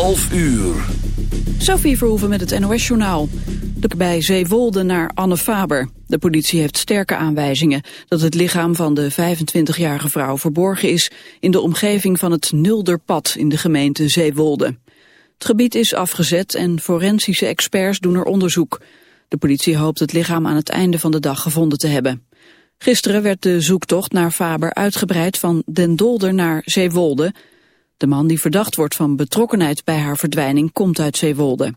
11 uur. Sophie Verhoeven met het NOS-journaal. Bij Zeewolde naar Anne Faber. De politie heeft sterke aanwijzingen dat het lichaam van de 25-jarige vrouw verborgen is in de omgeving van het Nulderpad in de gemeente Zeewolde. Het gebied is afgezet en forensische experts doen er onderzoek. De politie hoopt het lichaam aan het einde van de dag gevonden te hebben. Gisteren werd de zoektocht naar Faber uitgebreid van Den Dolder naar Zeewolde. De man die verdacht wordt van betrokkenheid bij haar verdwijning komt uit Zeewolde.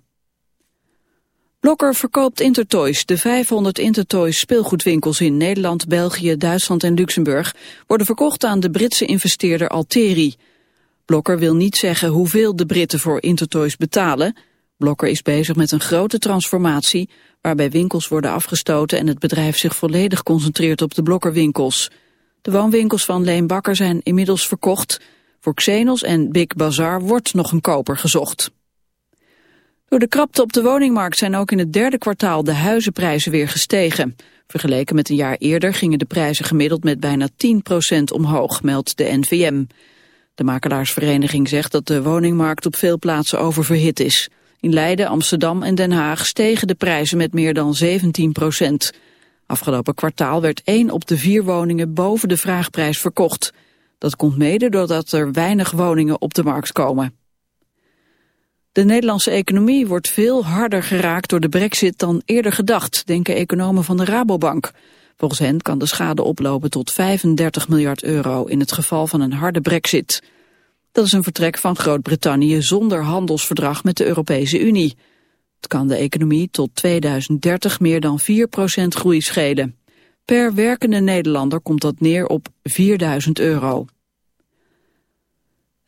Blokker verkoopt Intertoys. De 500 Intertoys speelgoedwinkels in Nederland, België, Duitsland en Luxemburg worden verkocht aan de Britse investeerder Alteri. Blokker wil niet zeggen hoeveel de Britten voor Intertoys betalen. Blokker is bezig met een grote transformatie waarbij winkels worden afgestoten en het bedrijf zich volledig concentreert op de blokkerwinkels. De woonwinkels van Leen Bakker zijn inmiddels verkocht. Voor Xenos en Big Bazaar wordt nog een koper gezocht. Door de krapte op de woningmarkt zijn ook in het derde kwartaal de huizenprijzen weer gestegen. Vergeleken met een jaar eerder gingen de prijzen gemiddeld met bijna 10% omhoog, meldt de NVM. De makelaarsvereniging zegt dat de woningmarkt op veel plaatsen oververhit is. In Leiden, Amsterdam en Den Haag stegen de prijzen met meer dan 17 procent. Afgelopen kwartaal werd één op de vier woningen boven de vraagprijs verkocht. Dat komt mede doordat er weinig woningen op de markt komen. De Nederlandse economie wordt veel harder geraakt door de brexit dan eerder gedacht, denken economen van de Rabobank. Volgens hen kan de schade oplopen tot 35 miljard euro in het geval van een harde brexit. Dat is een vertrek van Groot-Brittannië zonder handelsverdrag met de Europese Unie. Het kan de economie tot 2030 meer dan 4% groei schelen. Per werkende Nederlander komt dat neer op 4000 euro.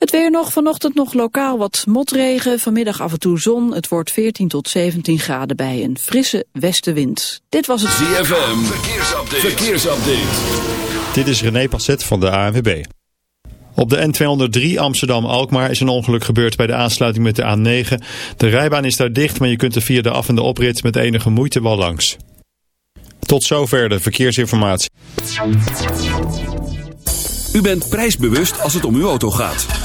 Het weer nog, vanochtend nog lokaal wat motregen, vanmiddag af en toe zon. Het wordt 14 tot 17 graden bij een frisse westenwind. Dit was het ZFM, verkeersupdate. verkeersupdate. Dit is René Passet van de ANWB. Op de N203 Amsterdam-Alkmaar is een ongeluk gebeurd bij de aansluiting met de A9. De rijbaan is daar dicht, maar je kunt er via de af- en de oprit met enige moeite wel langs. Tot zover de verkeersinformatie. U bent prijsbewust als het om uw auto gaat.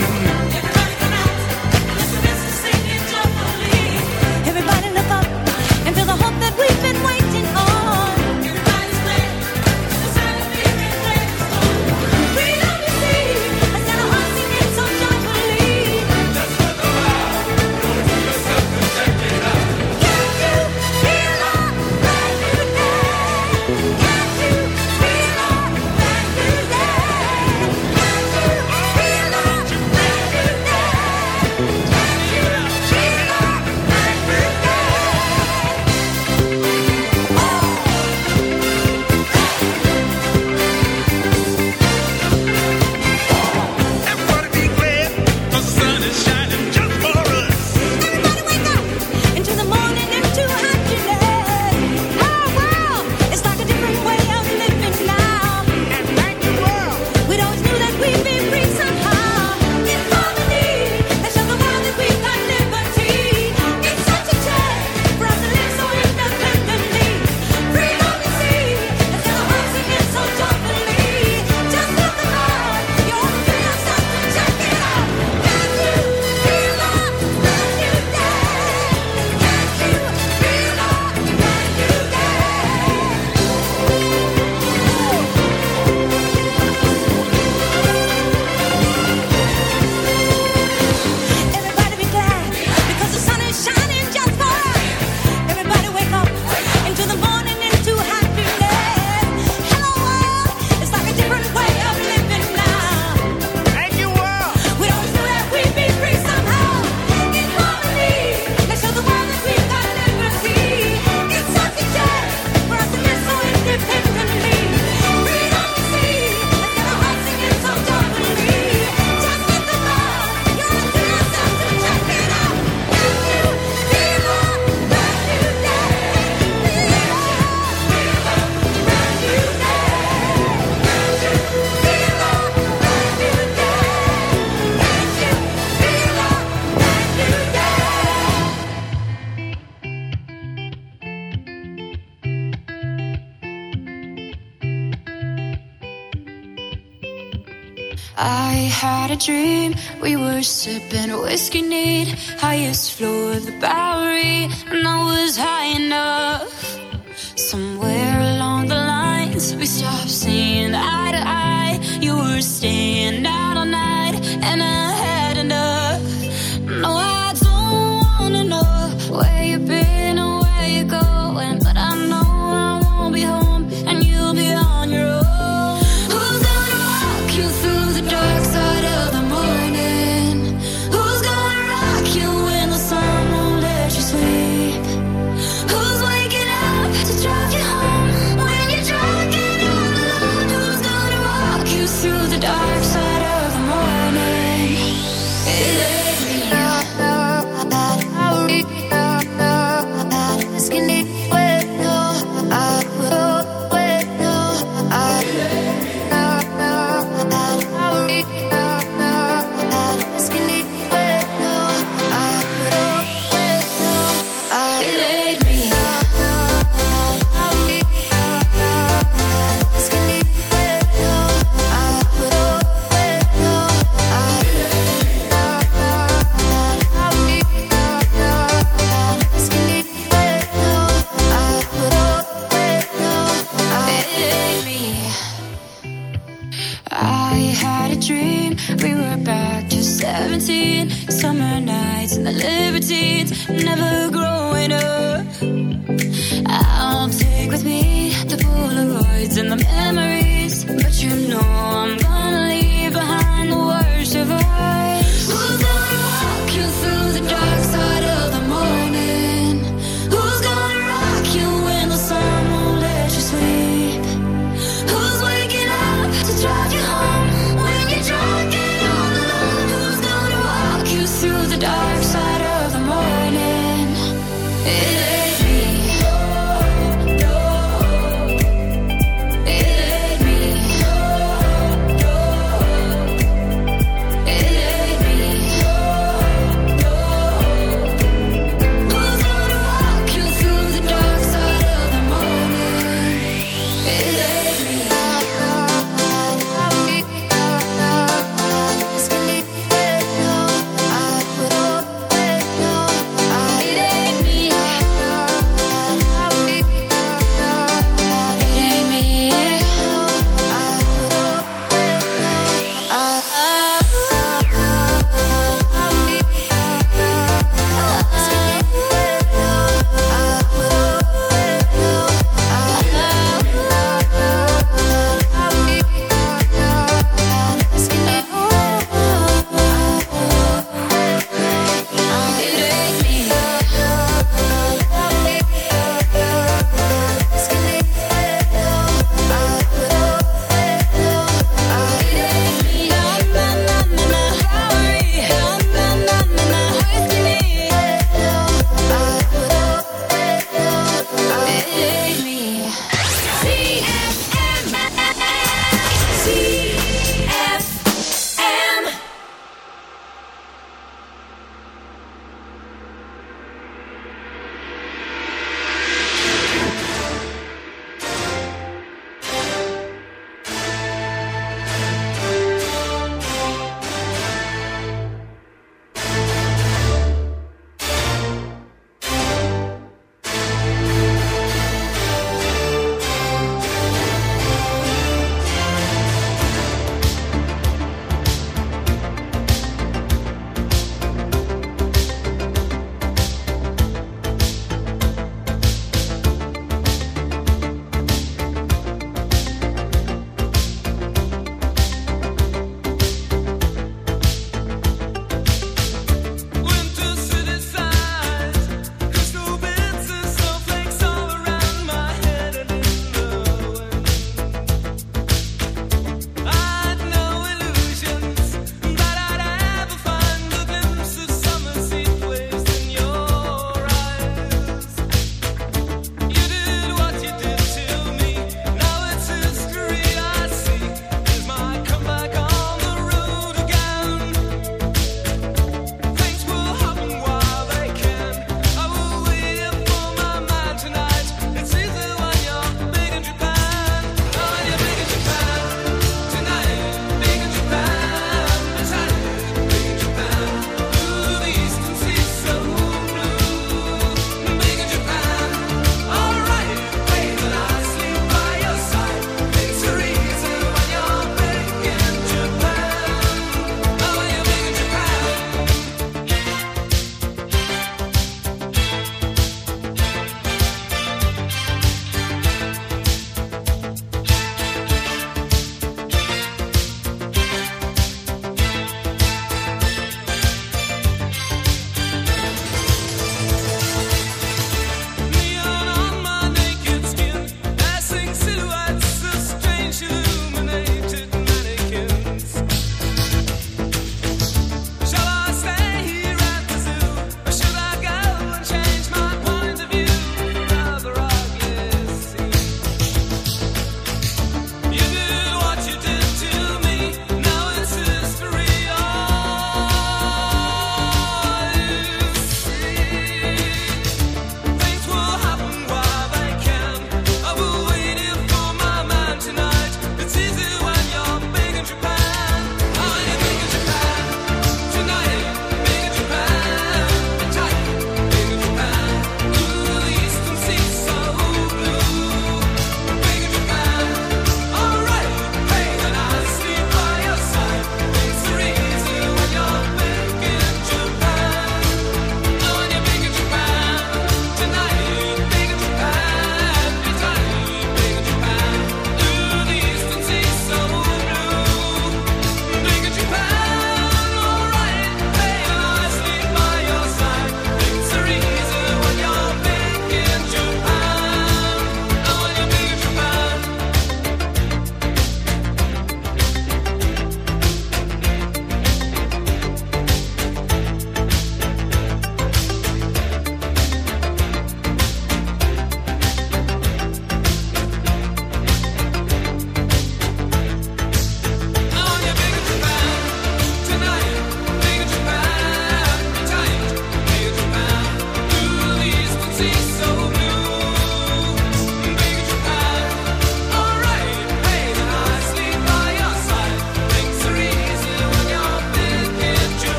Sipping whiskey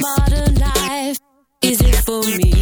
modern life, is it for me?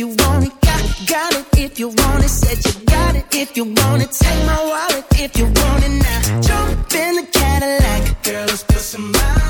you want it, got, got it if you want it. Said you got it if you want it. Take my wallet if you want it now. Jump in the Cadillac, girl, let's put some miles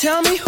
Tell me who's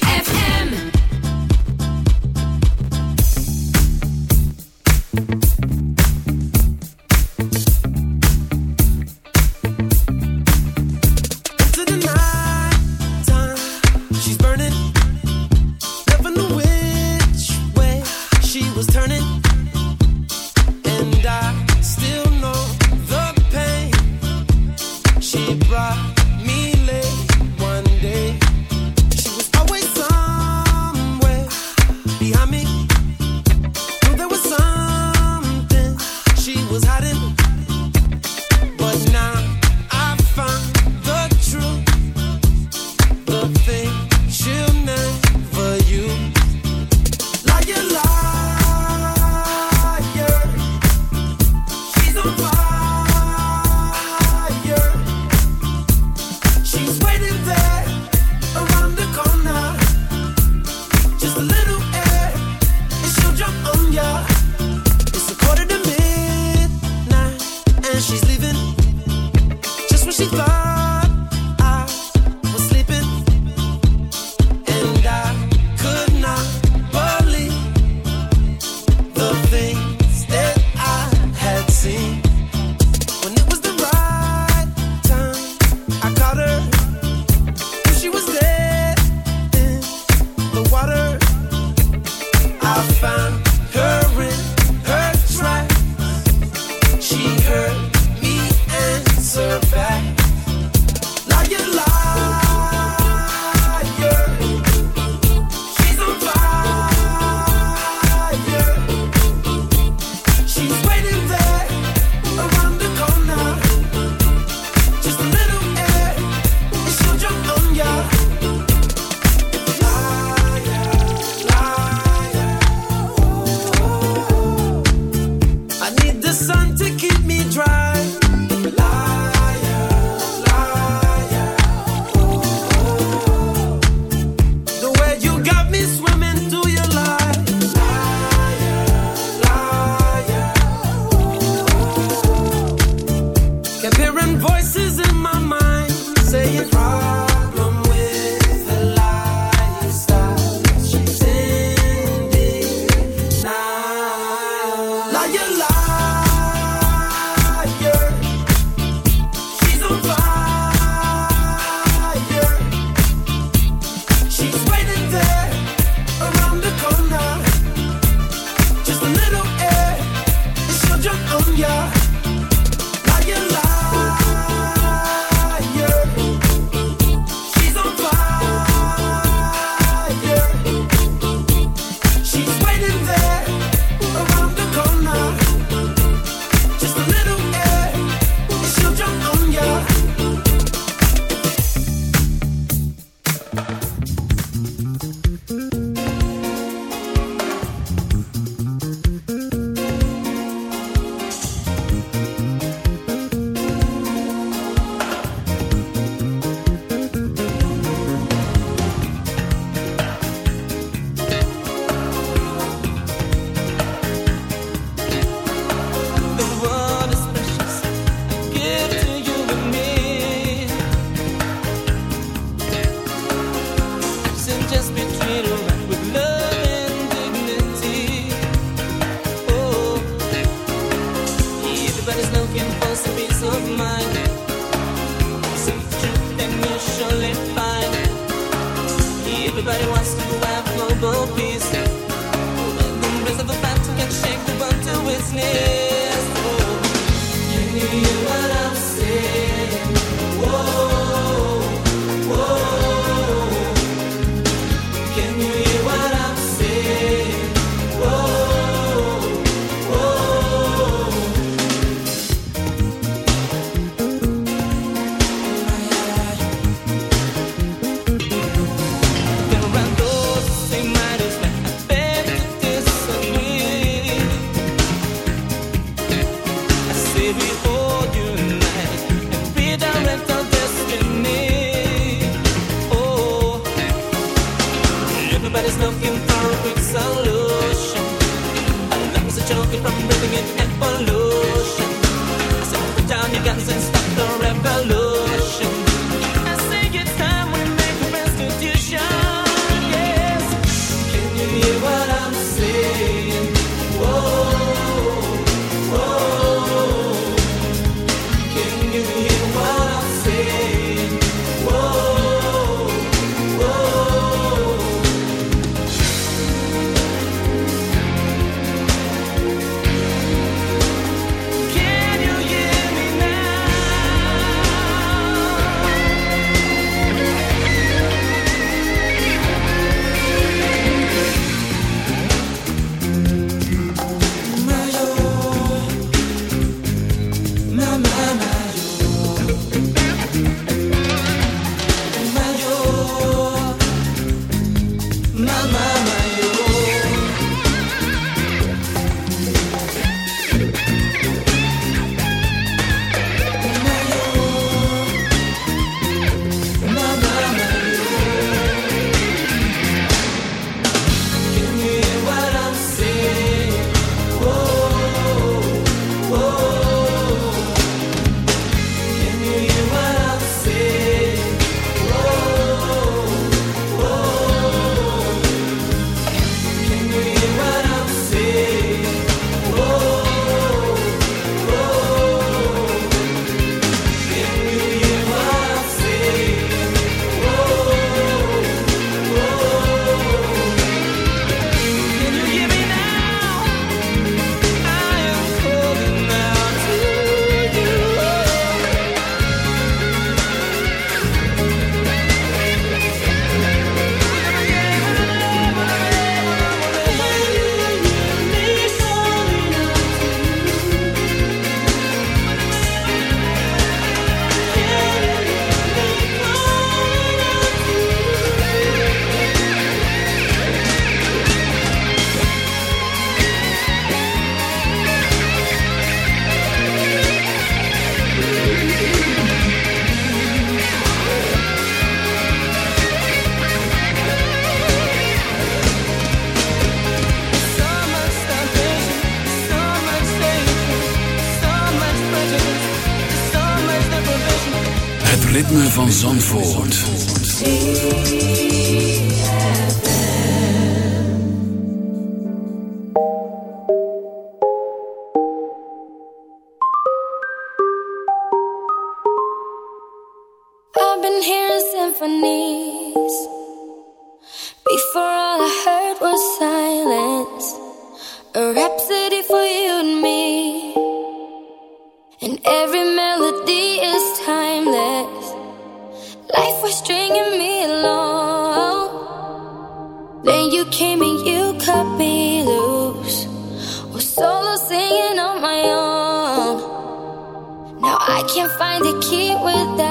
with that.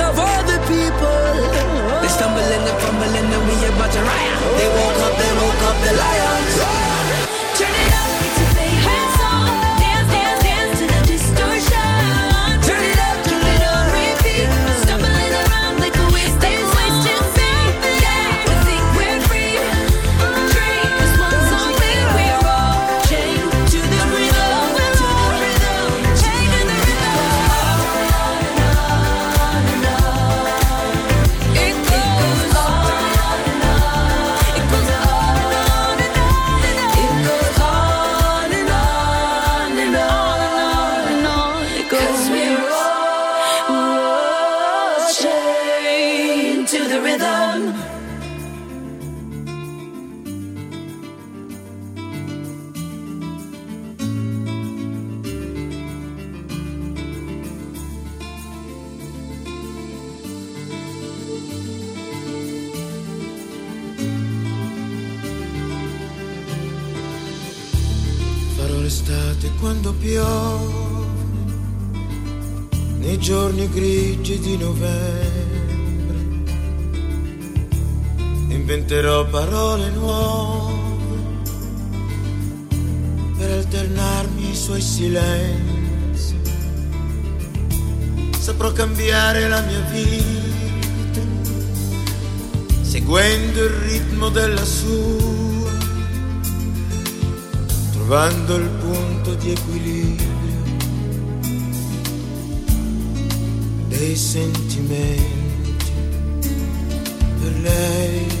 silenzio. Saprò cambiare la mia vita seguendo il ritmo della sua trovando il punto di equilibrio dei sentimenti per lei.